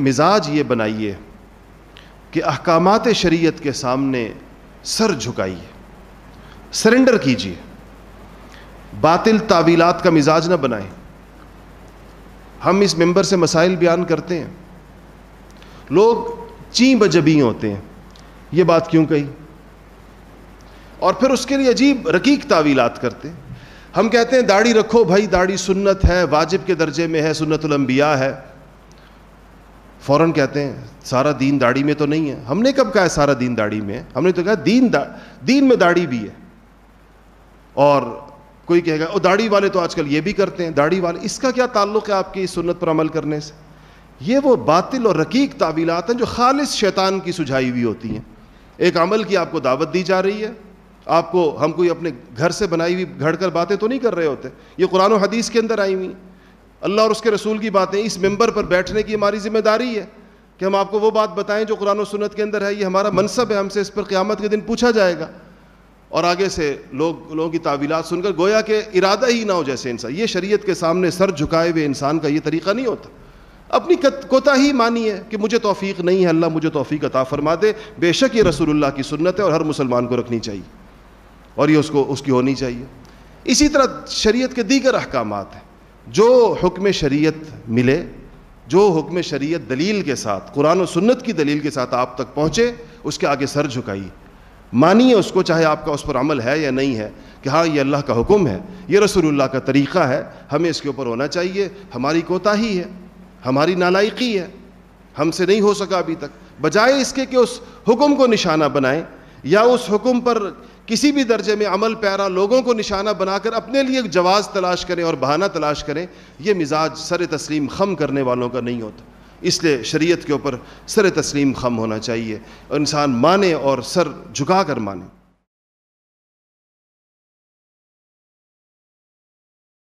مزاج یہ بنائیے کہ احکامات شریعت کے سامنے سر جھکائیے، سرنڈر کیجیے، باطل تعویلات کا مزاج نہ بنائیں۔ ہم اس ممبر سے مسائل بیان کرتے ہیں۔ لوگ چیں بجبی ہوتے ہیں۔ یہ بات کیوں کہی؟ اور پھر اس کے لیے عجیب رقیق تعویلات کرتے ہیں۔ ہم کہتے ہیں داڑھی رکھو بھائی، داڑھی سنت ہے، واجب کے درجے میں ہے، سنت الانبیاء ہے۔ فوراً کہتے ہیں، سارا دین داڑھی میں تو نہیں ہے۔ ہم نے کب کہا ہے سارا دین داڑھی میں ہے؟ ہم نے تو کہا دین دا، دین میں داڑھی بھی ہے۔ اور کوئی کہے گا، او داڑھی والے تو آج کل یہ بھی کرتے ہیں، داڑھی والے اس کا کیا تعلق ہے آپ کی اس سنت پر عمل کرنے سے؟ یہ وہ باطل اور رقیق تعویلات ہیں جو خالص شیطان کی سجھائی ہوئی ہوتی ہیں۔ ایک عمل کی آپ کو دعوت دی جا رہی ہے۔ آپ کو ہم کوئی اپنے گھر سے بنائی ہوئی، گھڑ کر باتیں تو نہیں کر رہے ہوتے؟ یہ قرآن و حدیث کے اندر آئی ہوئی اللہ اور اس کے رسول کی باتیں اس ممبر پر بیٹھنے کی ہماری ذمہ داری ہے کہ ہم آپ کو وہ بات بتائیں جو قرآن و سنت کے اندر ہے۔ یہ ہمارا منصب ہے، ہم سے اس پر قیامت کے دن پوچھا جائے گا۔ اور آگے سے لوگ، لوگوں کی تعویلات سن کر گویا کہ ارادہ ہی نہ ہو جیسے انسان۔ یہ شریعت کے سامنے سر جھکائے ہوئے انسان کا یہ طریقہ نہیں ہوتا۔ اپنی کوتا ہی مانی ہے کہ مجھے توفیق نہیں ہے، اللہ مجھے توفیق عطا فرما دے۔ بے شک یہ رسول اللہ کی سنت ہے اور ہر مسلمان کو رکھنی چاہیے۔ اور یہ اس کو، اس کی ہونی چاہیے۔ اسی طرح شریعت کے دیگر احکامات ہیں۔ جو حکم شریعت ملے، جو حکم شریعت دلیل کے ساتھ، قرآن و سنت کی دلیل کے ساتھ آپ تک پہنچے، اس کے آگے سر جھکائیے مانیے اس کو چاہے آپ کا اس پر عمل ہے یا نہیں ہے کہ ہاں یہ اللہ کا حکم ہے، یہ رسول اللہ کا طریقہ ہے، ہمیں اس کے اوپر ہونا چاہیے، ہماری کوتا ہی ہے، ہماری نالائقی ہے۔ ہم سے نہیں ہو سکا ابھی تک۔ بجائے اس کے کہ اس حکم کو نشانہ بنائیں یا اس حکم پر کسی بھی درجے میں عمل پیرا لوگوں کو نشانہ بنا کر اپنے لیے جواز تلاش کریں اور بہانہ تلاش کریں، یہ مزاج سر تسلیم خم کرنے والوں کا نہیں ہوتا۔ اس لیے شریعت کے اوپر سر تسلیم خم ہونا چاہیے۔ انسان مانے اور سر جھکا کر مانے۔